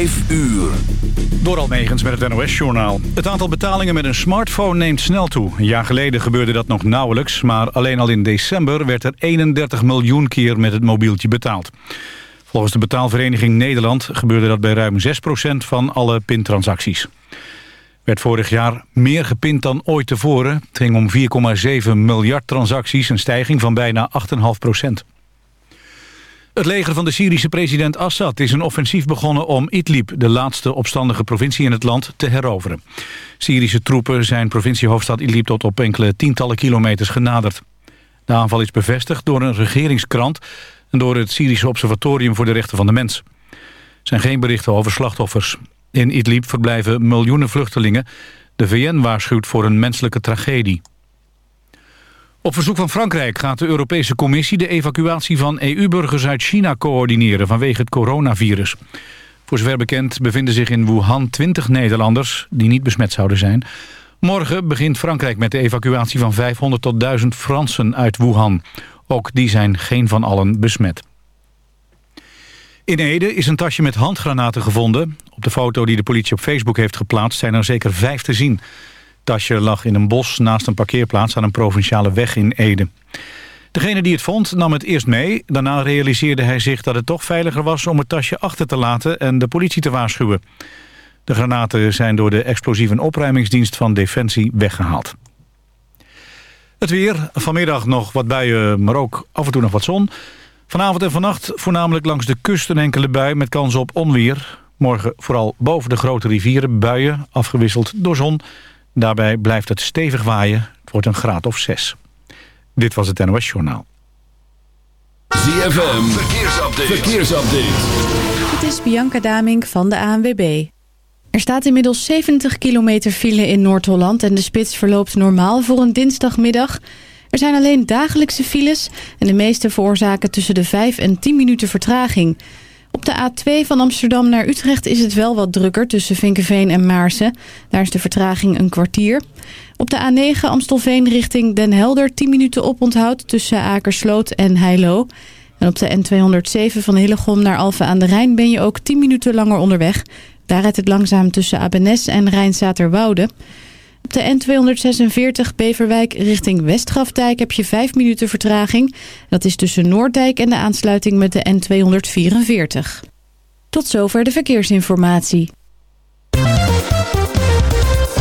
5 uur. Door Almegens met het NOS-journaal. Het aantal betalingen met een smartphone neemt snel toe. Een jaar geleden gebeurde dat nog nauwelijks... maar alleen al in december werd er 31 miljoen keer met het mobieltje betaald. Volgens de betaalvereniging Nederland gebeurde dat bij ruim 6% van alle pintransacties. werd vorig jaar meer gepind dan ooit tevoren. Het ging om 4,7 miljard transacties, een stijging van bijna 8,5 procent. Het leger van de Syrische president Assad is een offensief begonnen om Idlib, de laatste opstandige provincie in het land, te heroveren. Syrische troepen zijn provinciehoofdstad Idlib tot op enkele tientallen kilometers genaderd. De aanval is bevestigd door een regeringskrant en door het Syrische Observatorium voor de Rechten van de Mens. Er zijn geen berichten over slachtoffers. In Idlib verblijven miljoenen vluchtelingen. De VN waarschuwt voor een menselijke tragedie. Op verzoek van Frankrijk gaat de Europese Commissie de evacuatie van EU-burgers uit China coördineren vanwege het coronavirus. Voor zover bekend bevinden zich in Wuhan 20 Nederlanders die niet besmet zouden zijn. Morgen begint Frankrijk met de evacuatie van 500 tot 1000 Fransen uit Wuhan. Ook die zijn geen van allen besmet. In Ede is een tasje met handgranaten gevonden. Op de foto die de politie op Facebook heeft geplaatst zijn er zeker vijf te zien tasje lag in een bos naast een parkeerplaats aan een provinciale weg in Ede. Degene die het vond nam het eerst mee. Daarna realiseerde hij zich dat het toch veiliger was om het tasje achter te laten en de politie te waarschuwen. De granaten zijn door de explosieve opruimingsdienst van Defensie weggehaald. Het weer, vanmiddag nog wat buien, maar ook af en toe nog wat zon. Vanavond en vannacht voornamelijk langs de kust een enkele bui met kans op onweer. Morgen vooral boven de grote rivieren buien, afgewisseld door zon. Daarbij blijft het stevig waaien. Het wordt een graad of zes. Dit was het NOS Journaal. ZFM, verkeersupdate. verkeersupdate. Het is Bianca Damink van de ANWB. Er staat inmiddels 70 kilometer file in Noord-Holland... en de spits verloopt normaal voor een dinsdagmiddag. Er zijn alleen dagelijkse files... en de meeste veroorzaken tussen de 5 en 10 minuten vertraging... Op de A2 van Amsterdam naar Utrecht is het wel wat drukker tussen Vinkenveen en Maarsen. Daar is de vertraging een kwartier. Op de A9 Amstelveen richting Den Helder 10 minuten oponthoud tussen Akersloot en Heilo. En op de N207 van Hillegom naar Alphen aan de Rijn ben je ook 10 minuten langer onderweg. Daar rijdt het langzaam tussen Abenes en Rijnzaterwoude. Op de N246 Beverwijk richting Westgrafdijk heb je 5 minuten vertraging. Dat is tussen Noorddijk en de aansluiting met de N244. Tot zover de verkeersinformatie.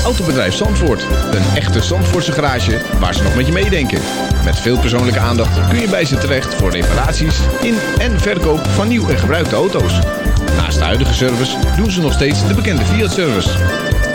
Autobedrijf Zandvoort. Een echte Zandvoortse garage waar ze nog met je meedenken. Met veel persoonlijke aandacht kun je bij ze terecht voor reparaties in en verkoop van nieuw en gebruikte auto's. Naast de huidige service doen ze nog steeds de bekende Fiat-service.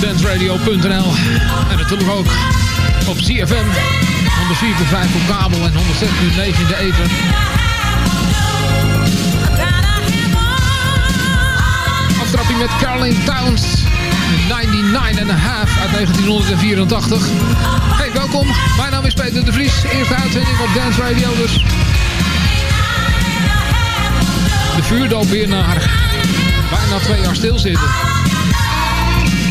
danceradio.nl en natuurlijk ook op CFM 104.5 op kabel en 106.9 in de ether. Aftrapping met Caroline Towns. 99 and a half uit 1984. Hey, welkom. Mijn naam is Peter de Vries. Eerste uitzending op Dance Radio dus. De vuurdoop weer naar bijna twee jaar stilzitten.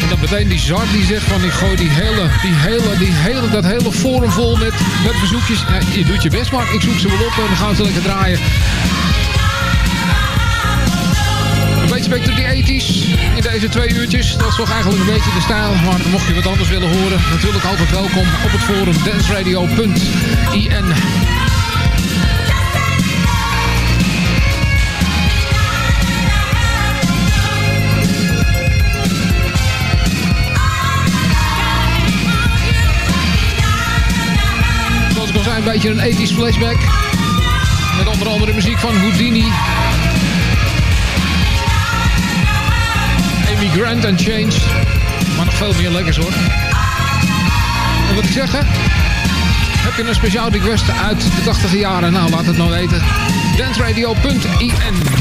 En dan meteen die Zart die zegt van ik gooi die hele, die hele, die hele, dat hele forum vol met, met verzoekjes. Ja, je doet je best maar, ik zoek ze wel op en dan gaan ze lekker draaien. Een beetje back to the 80s in deze twee uurtjes. Dat is toch eigenlijk een beetje de stijl. Maar mocht je wat anders willen horen, natuurlijk altijd welkom op het forum danceradio.in. beetje een ethisch flashback. Met onder andere muziek van Houdini. Amy Grant and Change. Maar nog veel meer lekkers hoor. En wat ik zeg hè? Heb je een speciaal request uit de 80 jaren? Nou, laat het maar weten. Danceradio.in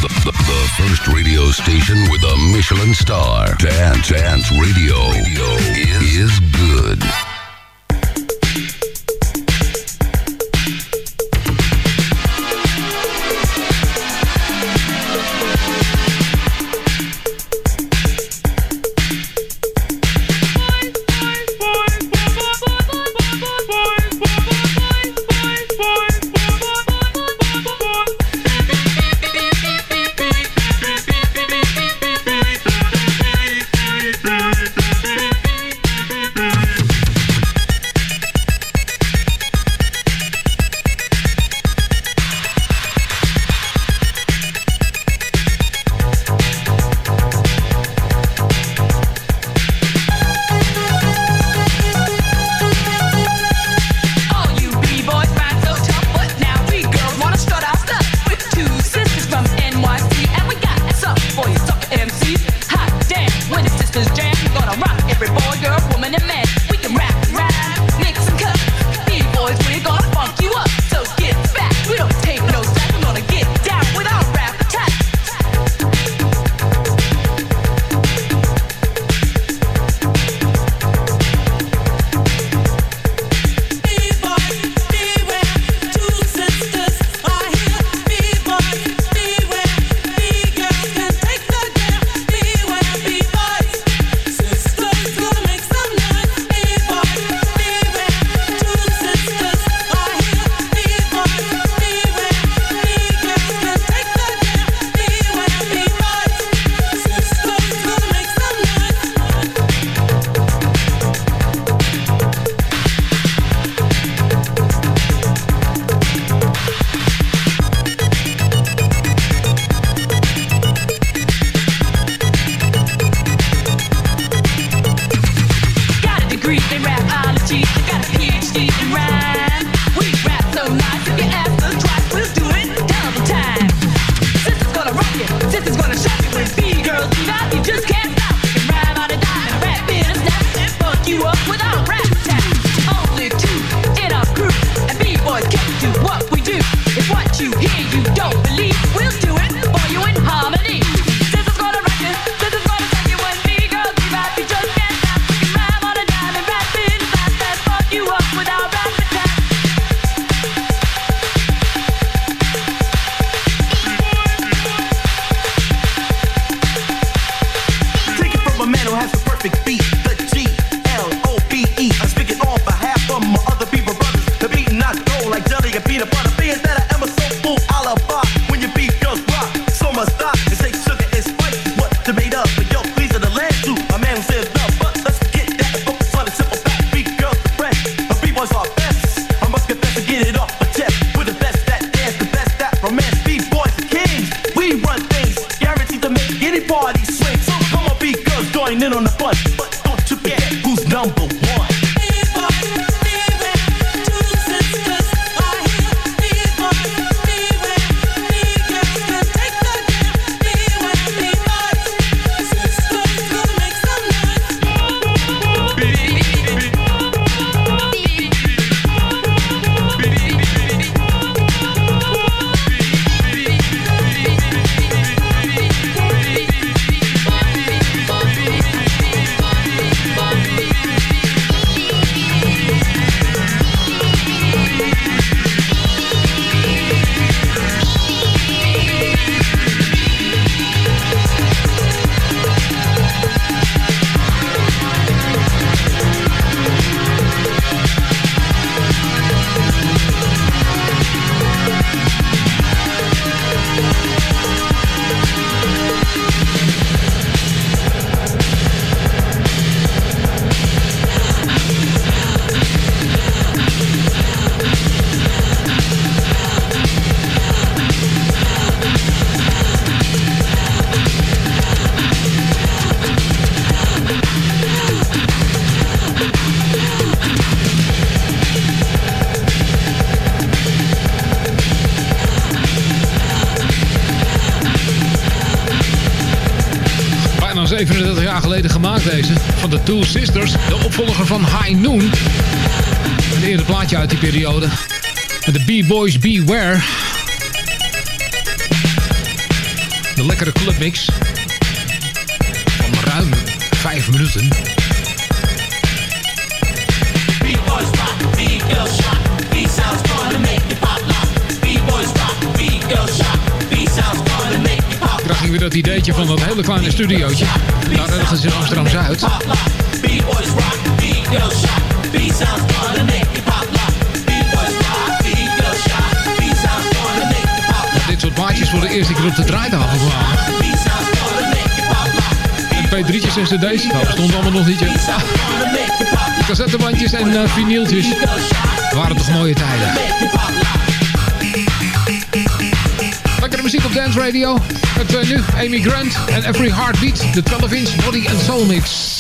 the, the, first radio station with a Michelin star. Dance Dance Radio, is good. Opvolger van High Noon. Een eerder plaatje uit die periode. Met de B-Boys Beware. De lekkere clubmix. Van ruim 5 minuten. B-boys rock, B-girls shock, B-sounds gonna make you pop lock. B-boys rock, B-girls shock, B-sounds gonna make you pop Ik krijg hier weer dat ideetje van dat hele kleine studiootje. Daar ergens in Amsterdam-Zuid. Dit soort plaatjes voor de eerste keer op de draaitafel kwamen. En P3'tjes en cd's. Dat bestond allemaal nog niet. Cassettebandjes en eh, vinyltjes. Waren toch mooie tijden. Lekkere muziek op Dance Radio. Met eh, nu Amy Grant en Every Heartbeat. De 12 inch Body and Soul Mix.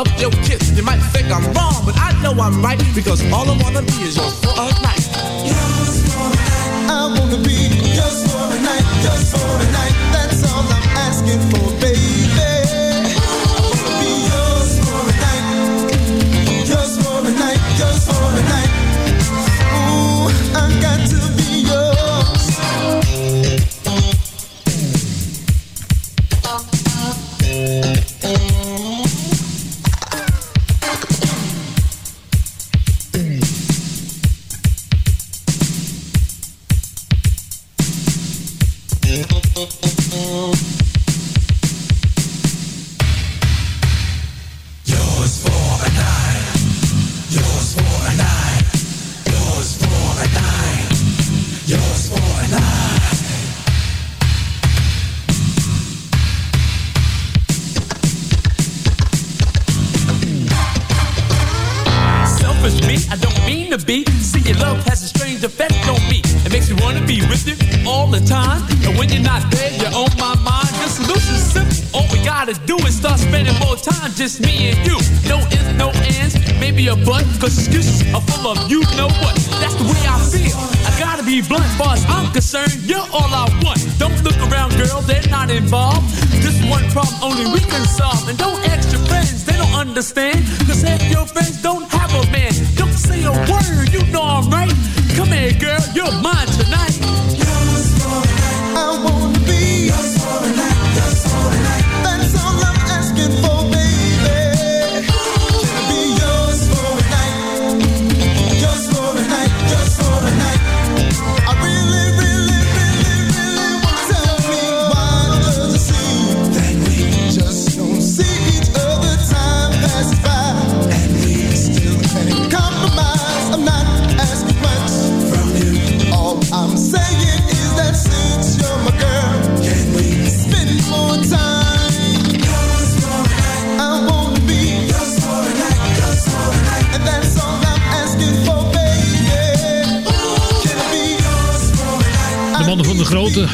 up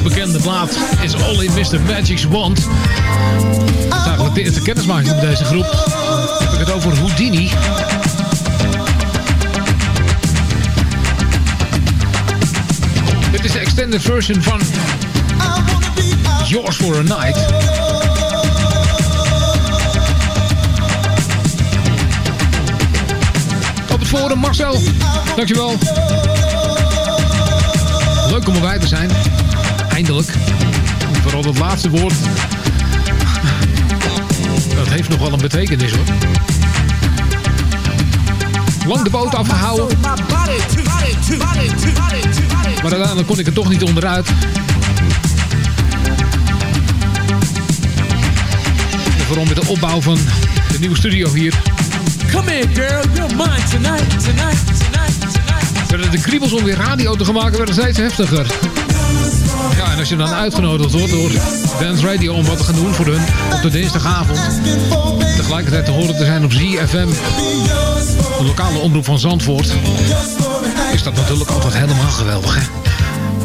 bekende plaat is All in Mr. Magic's Wand. Dat is eigenlijk de eerste kennismaking met deze groep. Heb ik het over Houdini. Dit is de extended version van Yours for a Night. Op het volgende Marcel. Dankjewel. Leuk om erbij te zijn. Eindelijk. En Vooral dat laatste woord. Dat heeft nog wel een betekenis hoor. Lang de boot afgehouden. Maar uiteindelijk kon ik er toch niet onderuit. En vooral met de opbouw van de nieuwe studio hier. Come here, girl, you're mine tonight, tonight, tonight, tonight. Werden de kriebels om weer radio te gaan maken werden steeds heftiger. En als je dan uitgenodigd wordt door Dance Radio om wat te gaan doen voor hun op de dinsdagavond. Tegelijkertijd te horen te zijn op ZFM, de lokale omroep van Zandvoort. Is dat natuurlijk altijd helemaal geweldig, hè?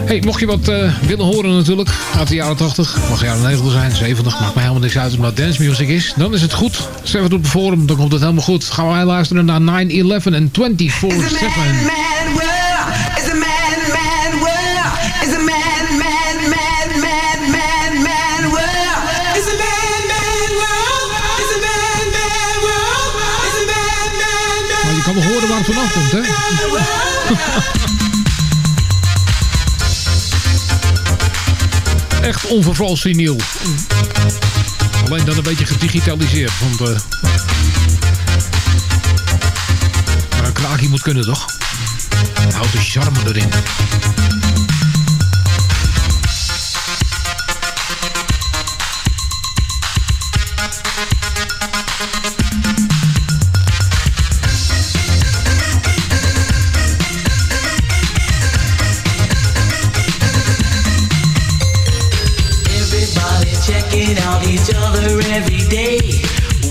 Hey, mocht je wat eh, willen horen natuurlijk, uit de jaren 80, mag jaren 90 zijn, 70, maakt mij helemaal niks uit omdat dance music is. Dan is het goed. Zet het op het forum, dan komt het helemaal goed. Gaan wij luisteren naar 9-11 en 24-7. Vanaf komt? Echt onvervalst vinyl. Alleen dan een beetje gedigitaliseerd. Want eh maar een kraakje moet kunnen, toch? Houdt de charme erin. Each other every day.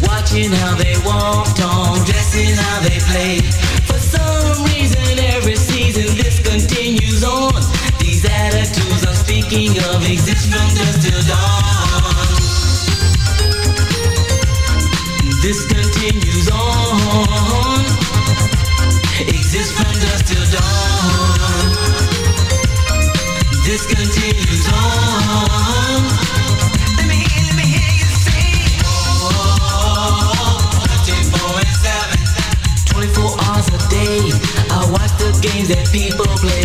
Watching how they walk, talk, dressing how they play. For some reason, every season this continues on. These attitudes I'm speaking of exist from dusk till dawn. This continues on. Exists from dusk till dawn. This continues on. That people play.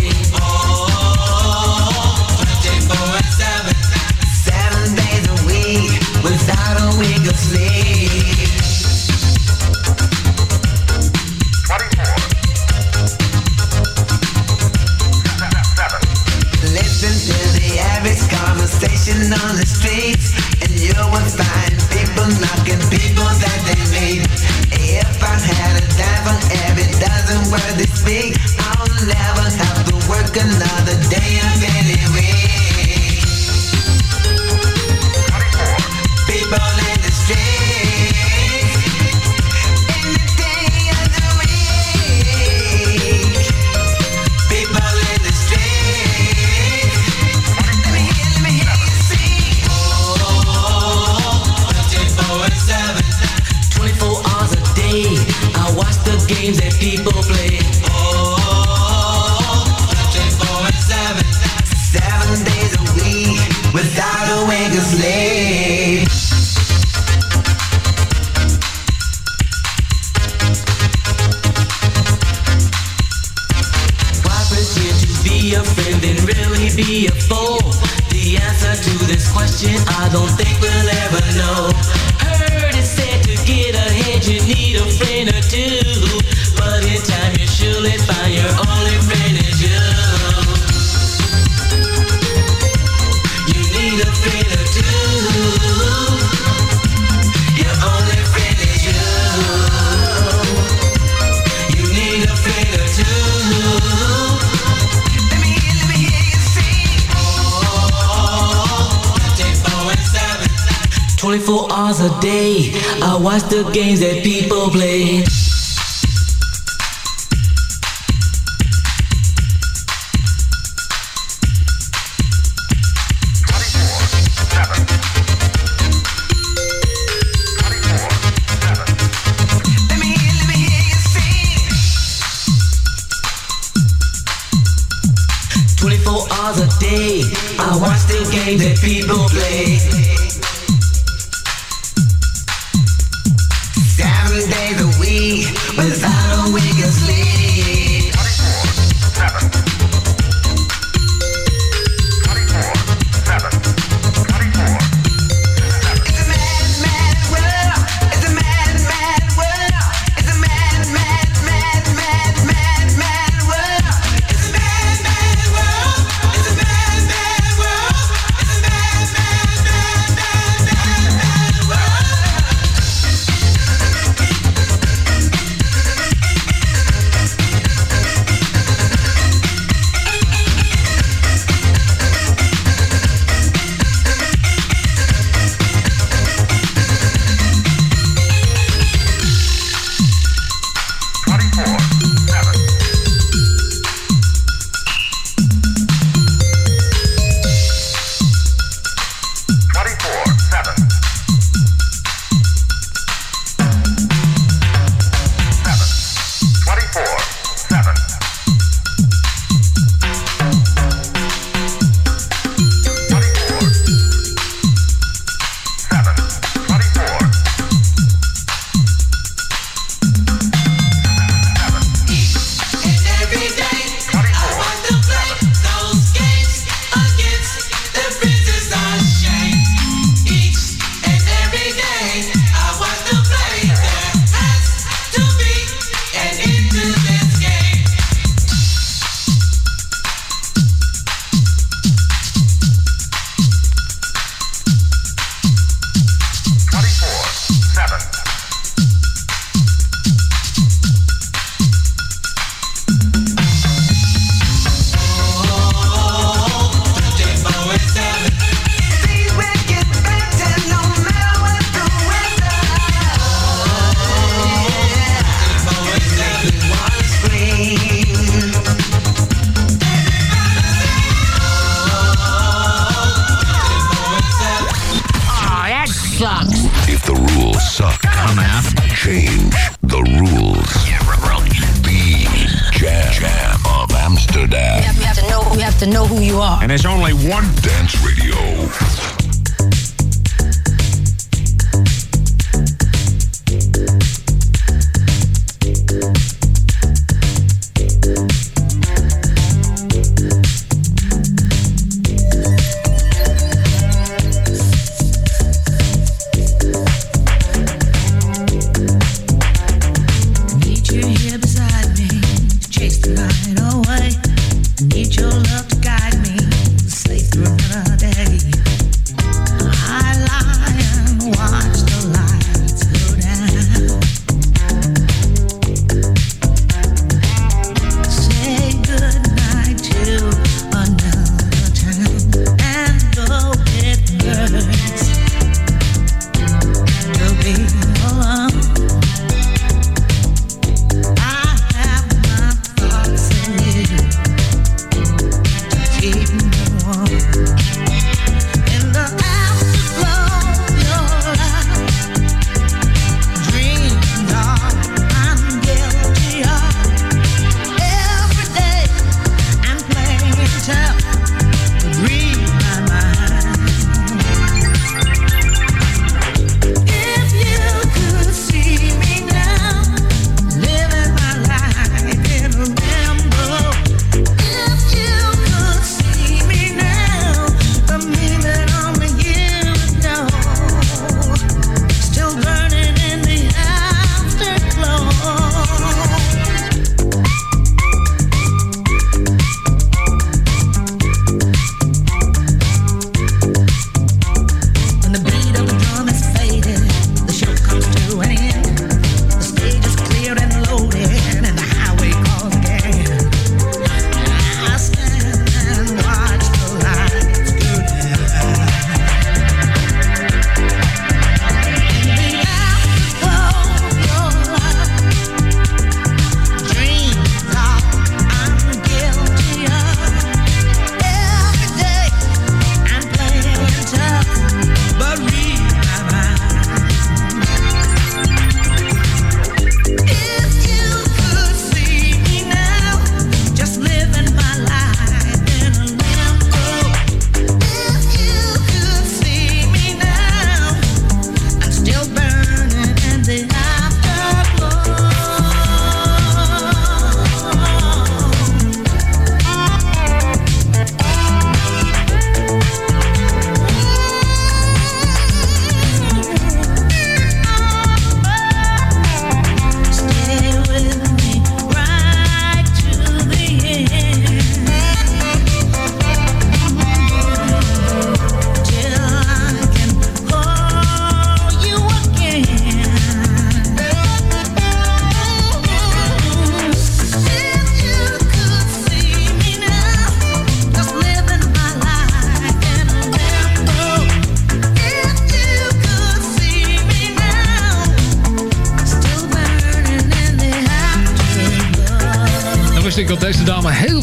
Without a week of sleep.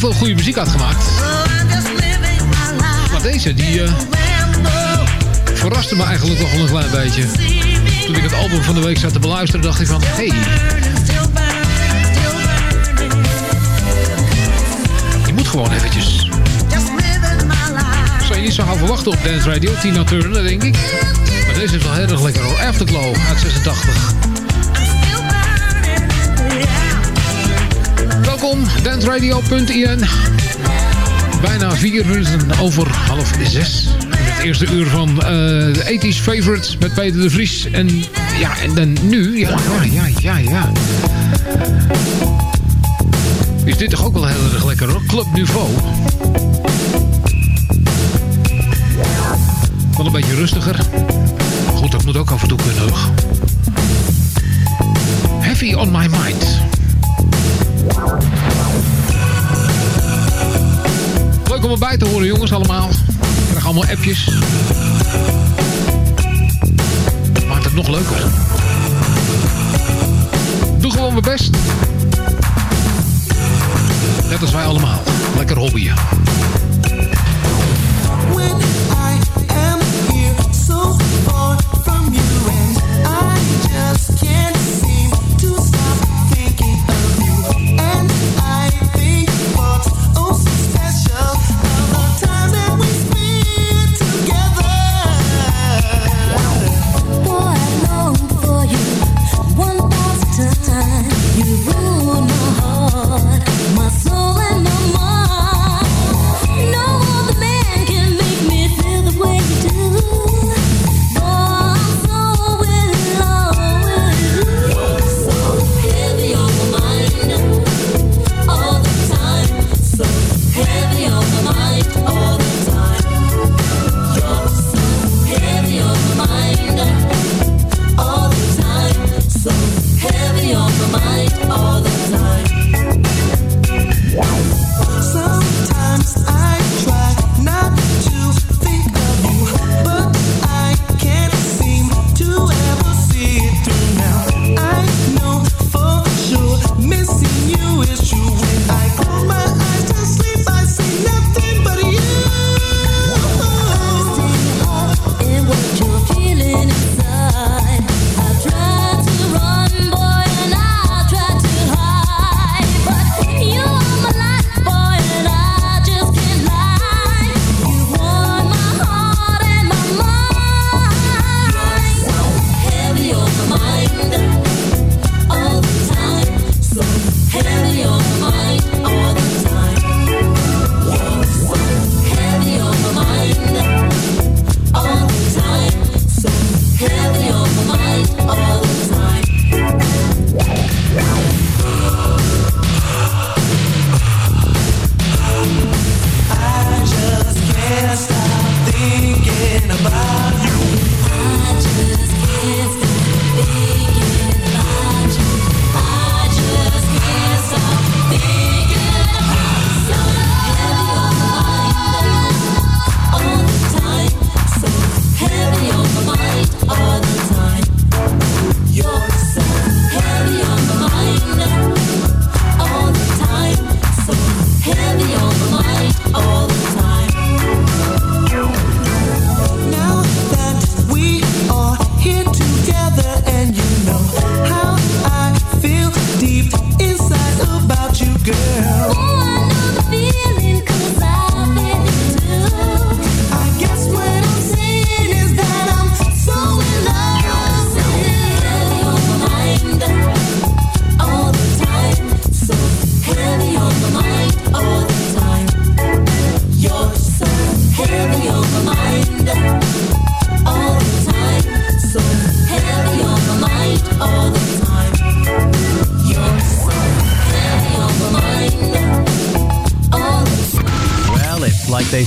Veel goede muziek had gemaakt. Maar deze, die eh, verraste me eigenlijk nog wel een klein beetje. Toen ik het album van de week zat te beluisteren, dacht ik van... Hey, je moet gewoon eventjes... Zou je niet zo gaan verwachten op Dance Radio, Tina Turner, denk ik. Maar deze is wel heel erg lekker hoor. Afterglow uit 86. Welkom, danceradio.in. Bijna vier minuten over half zes. Het eerste uur van eh, de 80s Favorites met Peter de Vries. En ja, en dan nu, ja, ja, ja, ja. Is dit toch ook wel heel erg lekker hoor. Club Nouveau. Wel een beetje rustiger. Goed, dat moet ook af en toe kunnen. Heavy on my mind. Leuk om erbij te horen, jongens, allemaal. Ik krijg allemaal appjes. Maakt het nog leuker. Doe gewoon mijn best. Net als wij allemaal. Lekker hobbyen.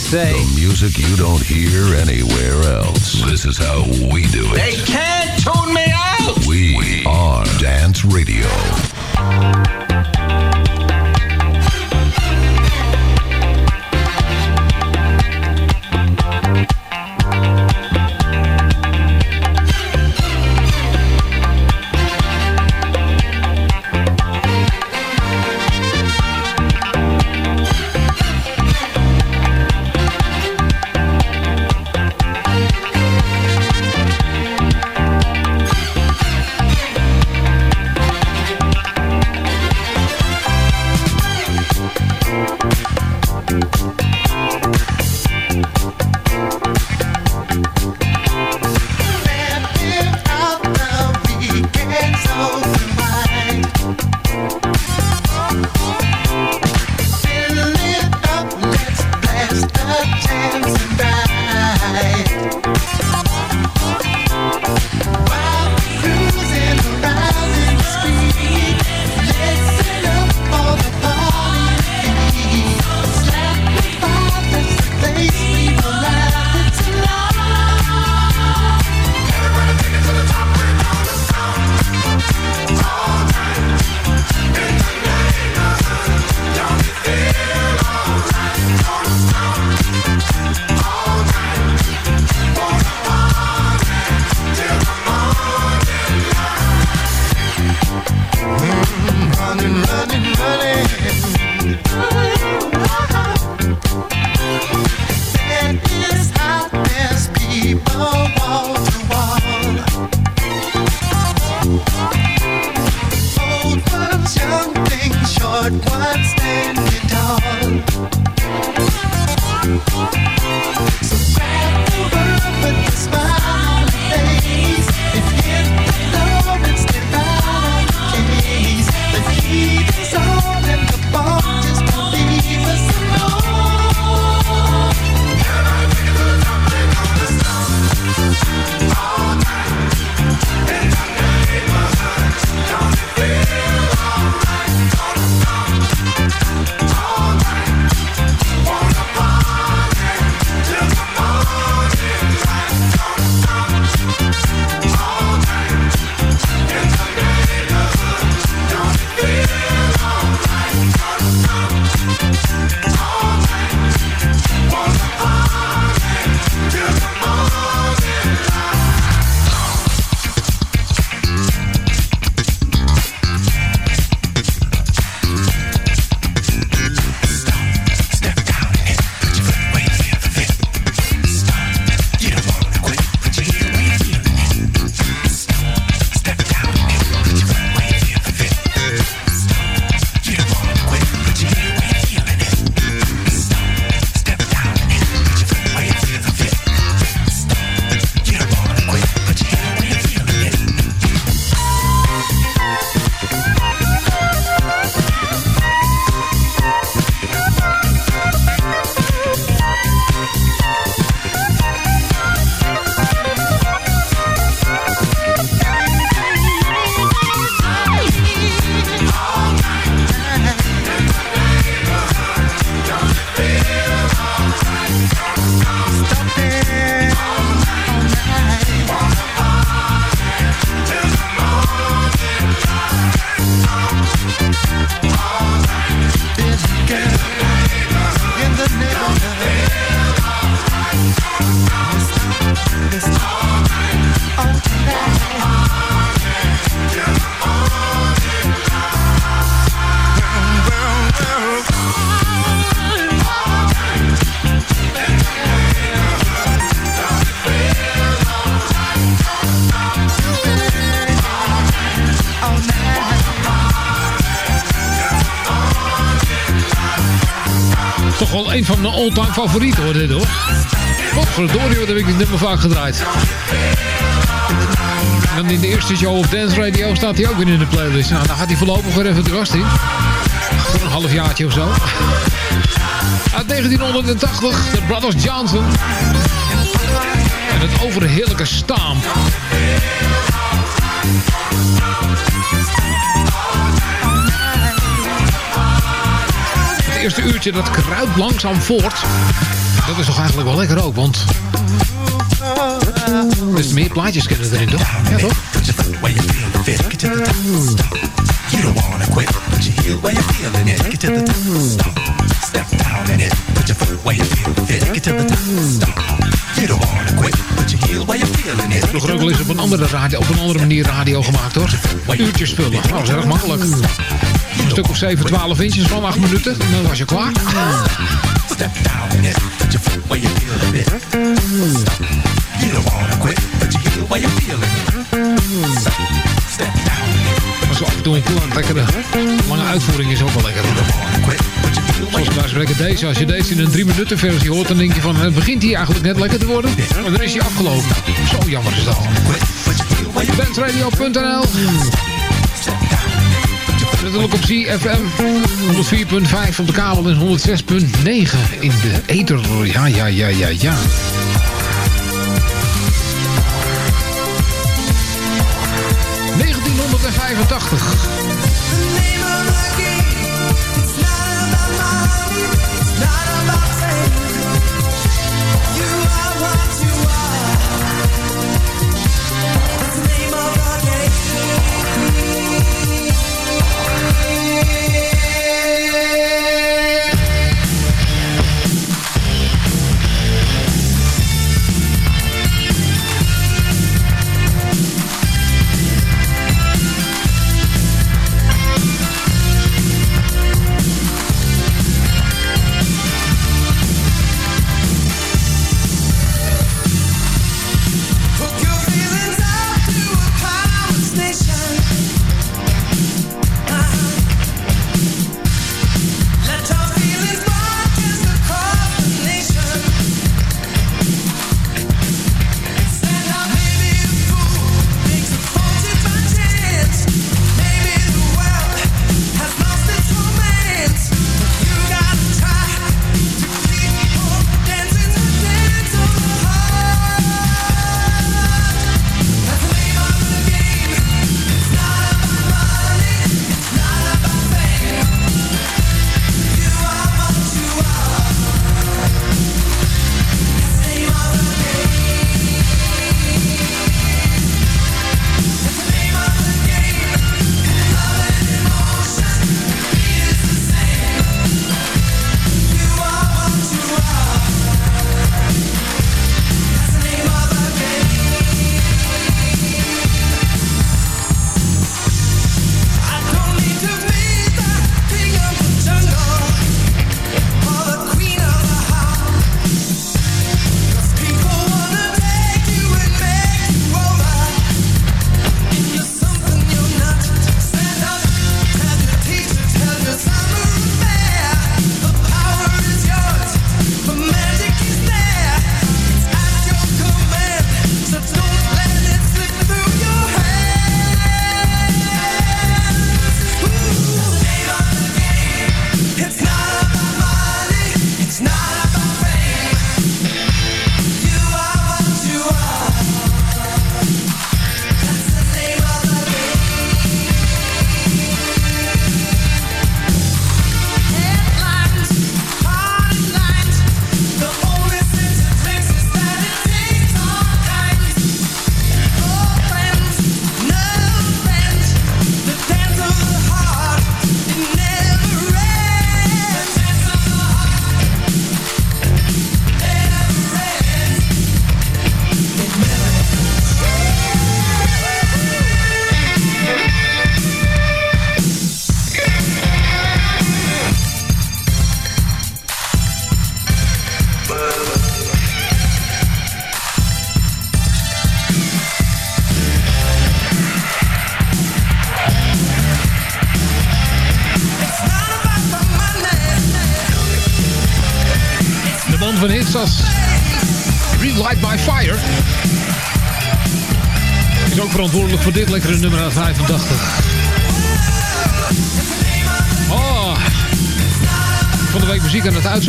Say. The music you don't hear mijn favorieten hoor, dit hoor. Godverdorie, wat heb ik dit nummer vaak gedraaid. Dan in de eerste show op Dance Radio staat hij ook weer in de playlist. Nou, dan gaat hij voorlopig weer even de gast in. Voor een halfjaartje of zo. Uit 1980, de Brothers Johnson. En het overheerlijke Stamp. Het eerste uurtje dat kruipt langzaam voort. Dat is toch eigenlijk wel lekker ook, want... Dus meer plaatjes kennen erin, toch? Ja, toch? You don't wanna quit, put your heel where you're feeling it. It to the top, stop. Step down in it, put your foot where you feel fit. It to the top, stop. You don't wanna quit, put your heel where you're feeling it. Vroeger ook wel eens op een andere, radio, op een andere manier radio gemaakt, hoor. Uurtjes vullen, Nou, dat was erg makkelijk. Een stuk of 7, 12 inches van 8 minuten, en dan was je klaar. Step down it, put your foot where you feel fit. Stop. You don't wanna quit, put your heel where you're feeling it. Step down. Maar zo af en toe een klein lekkere lange uitvoering is ook wel lekker. Zoals bij spreken deze. Als je deze in een 3 minuten versie hoort, dan denk je van... Het begint hier eigenlijk net lekker te worden. Maar dan is hij afgelopen. Zo jammer is dat. Bandradio.nl Natuurlijk op FM 104.5 op de kabel en 106.9 in de ether. Ja, ja, ja, ja, ja. ...1985.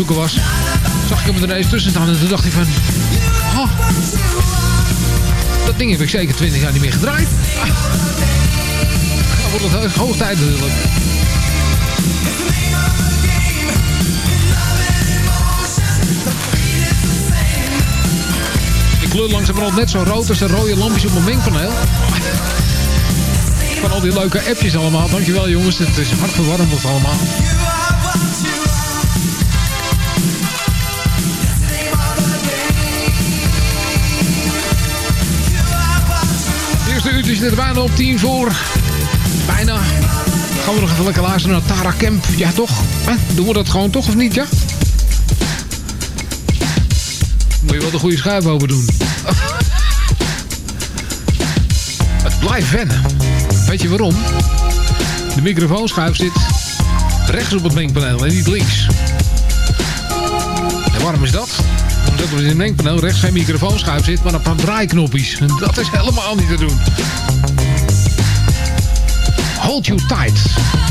was, zag ik hem er ineens tussen staan en toen dacht ik van... Oh, dat ding heb ik zeker 20 jaar niet meer gedraaid. Dan wordt het hoog tijd natuurlijk. Die kleur langzamerhand net zo rood als de rode lampjes op mijn mengpaneel. Van al die leuke appjes allemaal. Dankjewel jongens, het is hartverwarmend allemaal. Zit er bijna op 10 voor. Bijna. Gaan we nog even lekker luisteren naar Tara Kemp. Ja toch? Hè? Doen we dat gewoon toch of niet, ja? Moet je wel de goede schuif open doen. Het blijft wennen. Weet je waarom? De microfoonschuif zit rechts op het mengpaneel en niet links. En waarom is dat? Omdat er in het mengpaneel rechts geen microfoonschuif zit, maar een paar draaiknopjes. En dat is helemaal niet te doen. Hold you tight.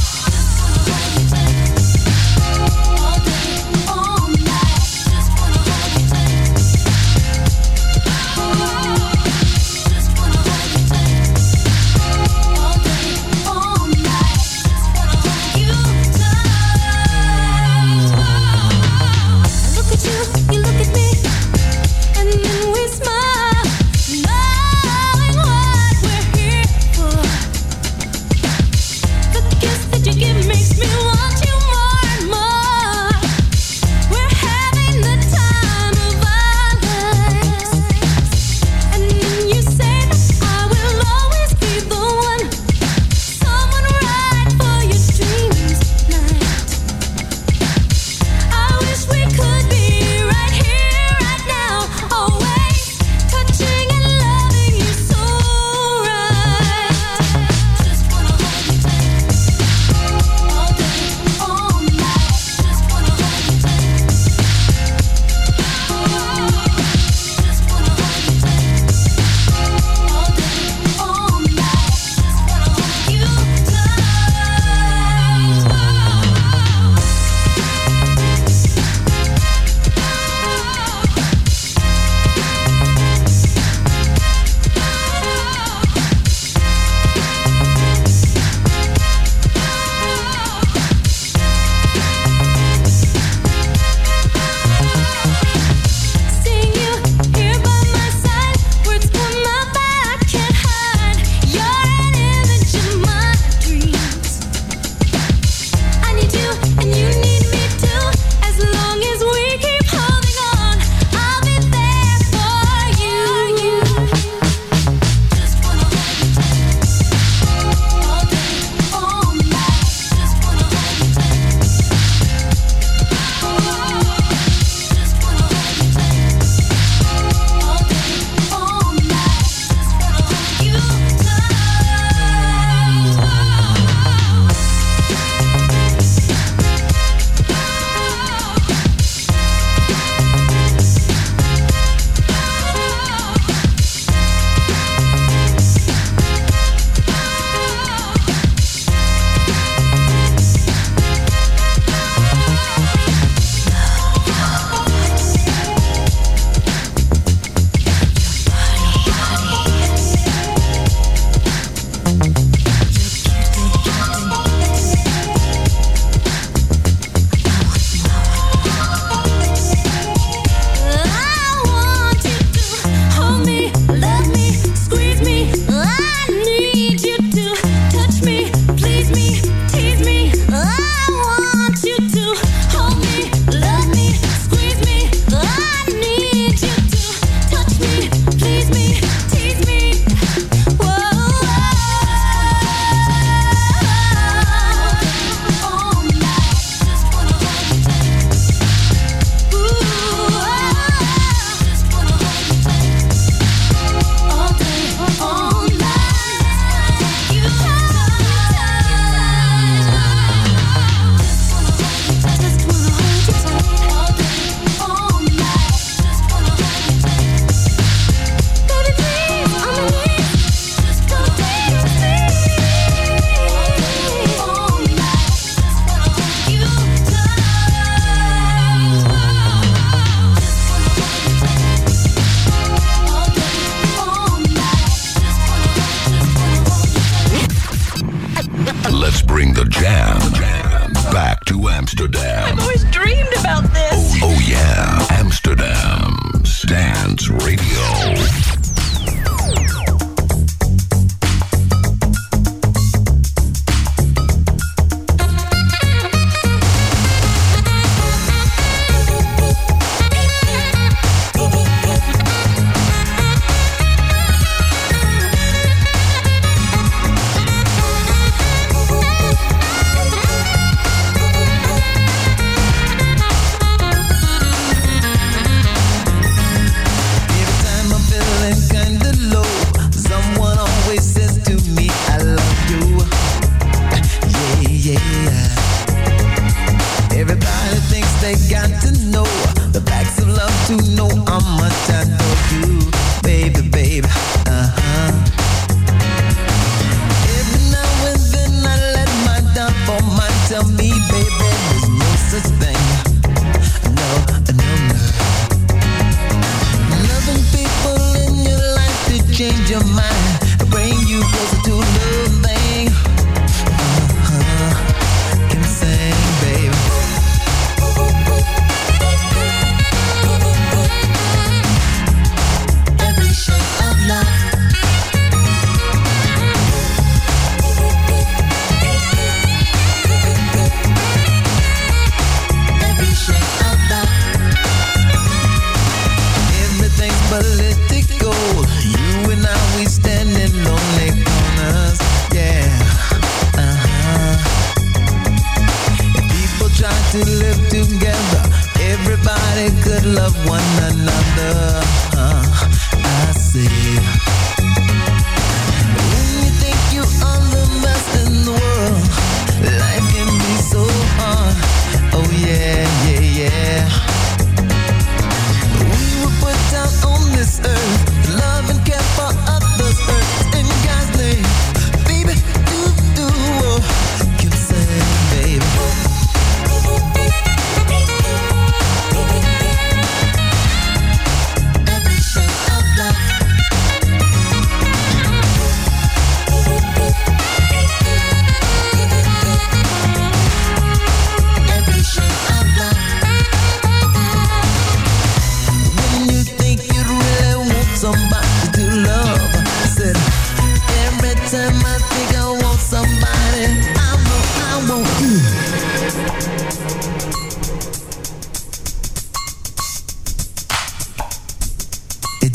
Ah!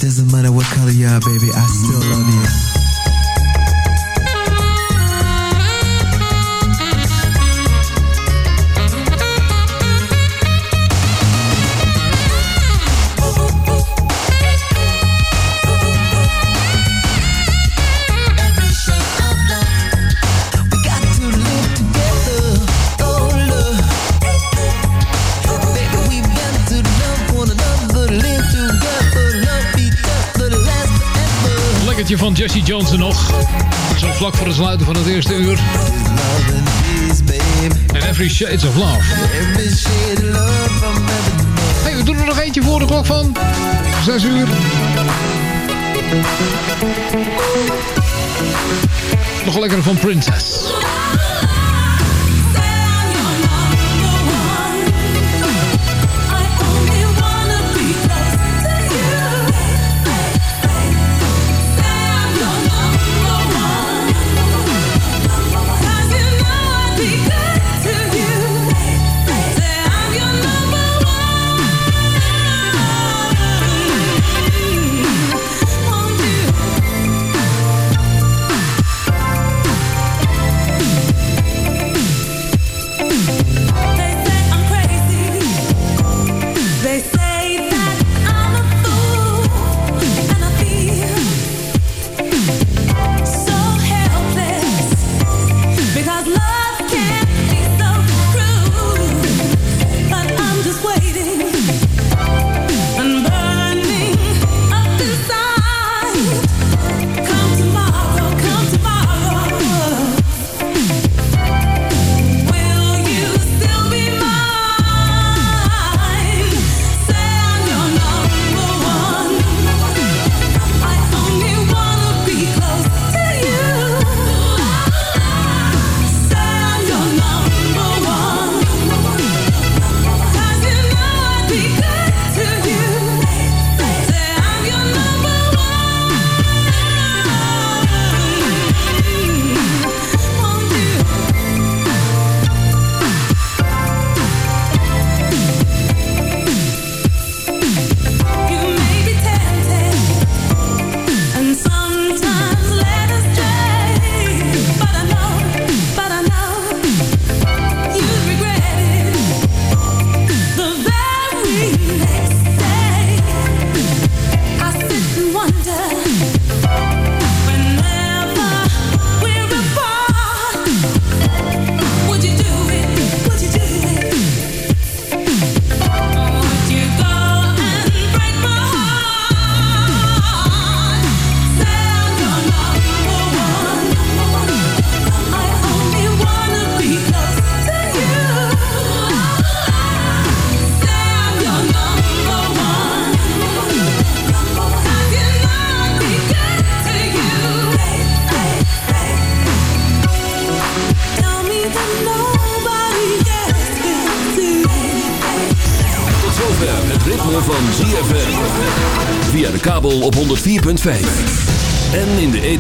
Doesn't matter what color you are, baby, I still love you. Jesse Johnson nog. Zo vlak voor het sluiten van het eerste uur. En Every Shades of Love. Hey, we doen er nog eentje voor de klok van 6 uur. Nog lekker van Princess.